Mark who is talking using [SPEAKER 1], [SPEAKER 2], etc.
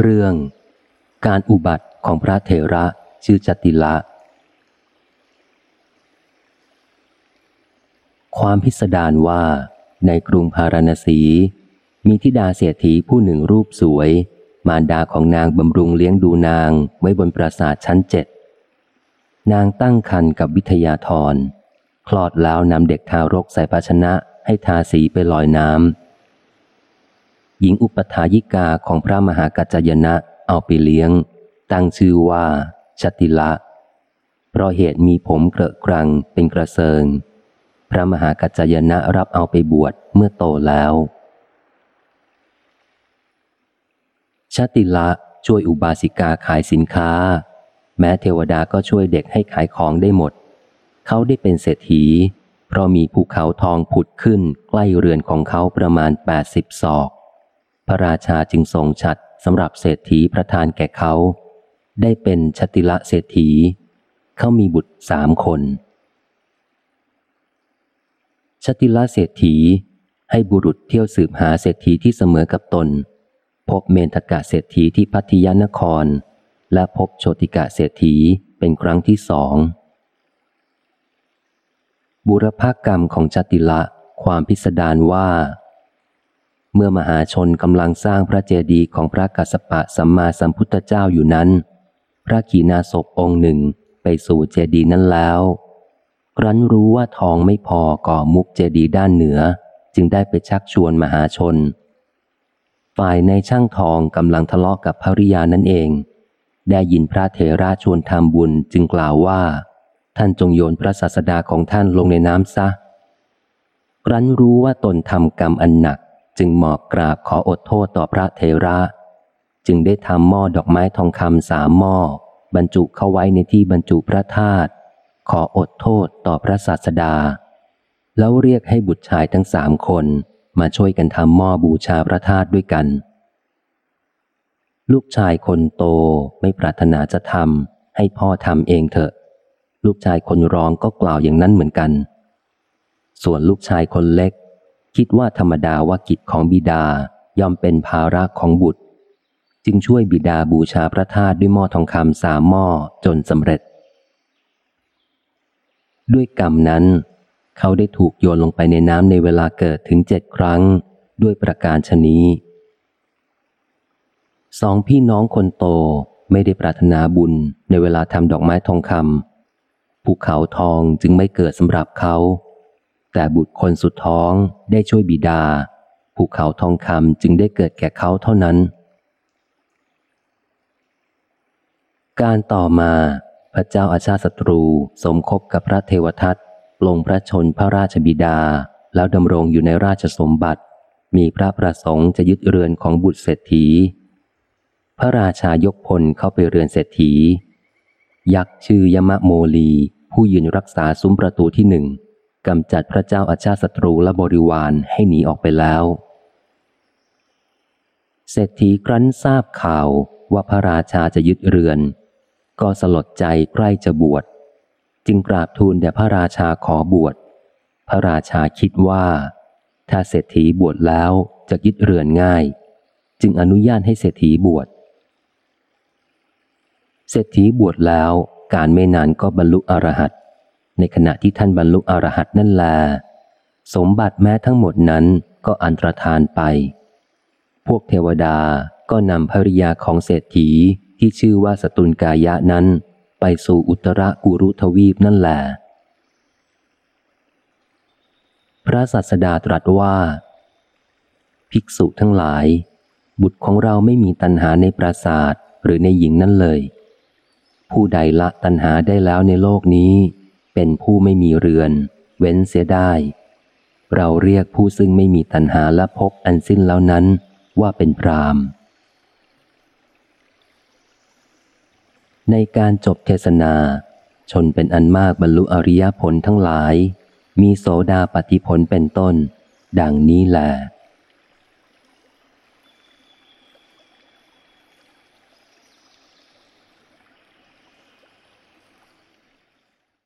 [SPEAKER 1] เรื่องการอุบัติของพระเถระชื่อจติละ ความพิสดารว่าในกรุงพาราณสี มีธิดาเสียถีผู้หนึ่งรูปสวย มารดาของนางบำรุงเลี้ยงดูนางไว้บนปราสาทชั้นเจ็ด นางตั้งคันกับวิทยาธรคลอดแล้วนำเด็กทารกใส่ภาชนะให้ทาสีไปลอยน้ำ หญิงอุปถายิกาของพระมหากัจจยนะเอาไปเลี้ยง ตั้งชื่อว่าชติละ เพราะเหตุมีผมเกระกรังเป็นกระเซิง พระมหากัจจยนะรับเอาไปบวชเมื่อโตแล้วชติละช่วยอุบาสิกาขายสินค้า แม้เทวดาก็ช่วยเด็กให้ขายของได้หมด เขาได้เป็นเศรษฐี เพราะมีภูเขาทองผุดขึ้นใกล้เรือนของเขาประมาณ 80ศอก ระราชาจึงทรงชัดสำหรับเศรษฐีประทานแก่เขา ได้เป็นชติละเศรษฐี เขามีบุตรสามคน ชติละเศรษฐีให้บุรุษเที่ยวสืบหาเศรษฐีที่เสมอกับตน พบเมนทกะเศรษฐีที่พัทยานคร และพบโชติกะเศรษฐีเป็นครั้งที่สอง บุรพกรรมของจติละความพิสดารว่า เมื่อมหาชนกำลังสร้างพระเจดีย์ของพระกัสสปะสัมมาสัมพุทธเจ้าอยู่นั้น พระกีนาศพองค์หนึ่งไปสู่เจดีย์นั้นแล้ว ครั้นรู้ว่าทองไม่พอก่อมุกเจดีย์ด้านเหนือ จึงได้ไปชักชวนมหาชน ฝ่ายในช่างทองกำลังทะเลาะกกับภริยานั่นเอง ได้ยินพระเถระชวนทำบุญจึงกล่าวว่า ท่านจงโยนพระศาสดาของท่านลงในน้ำซะครั้นรู้ว่าตนทำกรรมอันหนัก จึงหมอบกราบขออดโทษต่อพระเถระ จึงได้ทำหม้อดอกไม้ทองคำสามหม้อ บรรจุเข้าไว้ในที่บรรจุพระธาตุขออดโทษต่อพระศาสดา แล้วเรียกให้บุตรชายทั้งสามคนมาช่วยกันทำหม้อบูชาพระธาตุด้วยกัน ลูกชายคนโตไม่ปรารถนาจะทำให้พ่อทำเองเถอะ ลูกชายคนรองก็กล่าวอย่างนั้นเหมือนกัน ส่วนลูกชายคนเล็ก คิดว่าธรรมดาว่ากิจของบิดาย่อมเป็นภาระของบุตร จึงช่วยบิดาบูชาพระธาตุด้วยหม้อทองคำสามหม้อจนสำเร็จ ด้วยกรรมนั้น เขาได้ถูกโยนลงไปในน้ำในเวลาเกิดถึงเจ็ดครั้ง ด้วยประการชนี้สองพี่น้องคนโตไม่ได้ปรารถนาบุญในเวลาทำดอกไม้ทองคำภูเขาทองจึงไม่เกิดสำหรับเขา แต่บุตรคนสุดท้องได้ช่วยบิดา ภูเขาทองคำจึงได้เกิดแก่เขาเท่านั้น การต่อมาพระเจ้าอาชาศัตรูสมคบกับพระเทวทัตลงพระชนพระราชบิดา แล้วดำรงอยู่ในราชสมบัติ มีพระประสงค์จะยึดเรือนของบุตรเศรษฐี พระราชายกพลเข้าไปเรือนเศรษฐี ยักษ์ชื่อยมะโมลี ผู้ยืนรักษาซุ้มประตูที่หนึ่ง กำจัดพระเจ้าอาชาติศัตรูและบริวารให้หนีออกไปแล้ว เศรษฐีครั้นทราบข่าวว่าพระราชาจะยึดเรือน ก็สลดใจใกล้จะบวช จึงกราบทูลแด่พระราชาขอบวช พระราชาคิดว่า ถ้าเศรษฐีบวชแล้วจะยึดเรือนง่าย จึงอนุญาตให้เศรษฐีบวช เศรษฐีบวชแล้วการไม่นานก็บรรลุอรหัต ในขณะที่ท่านบรรลุอรหัตนั่นแล สมบัติแม้ทั้งหมดนั้นก็อันตรธานไป พวกเทวดาก็นำภริยาของเศรษฐีที่ชื่อว่าสตุลกายะนั้น ไปสู่อุตรกุรุทวีปนั่นแหละพระสัสดาตรัสว่า ภิกษุทั้งหลาย บุตรของเราไม่มีตัณหาในปราสาทหรือในหญิงนั่นเลย ผู้ใดละตัณหาได้แล้วในโลกนี้ เป็นผู้ไม่มีเรือน เว้นเสียได้ เราเรียกผู้ซึ่งไม่มีตัณหาและพบอันสิ้นแล้วนั้นว่าเป็นพรามในการจบเทศนา ชนเป็นอันมากบรรลุอริยผลทั้งหลาย มีโสดาปฏิผลเป็นต้น ดังนี้แหละ